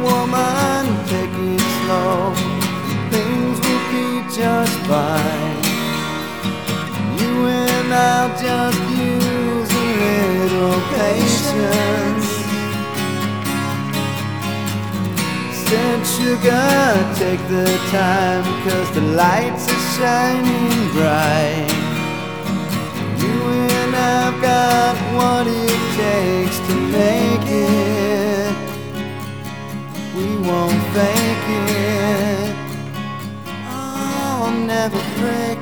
Woman, take it slow. Things will be just fine. You and I'll just use a little patience. Said sugar, take the time, cause the lights are shining bright. You and I've got what it takes to make never break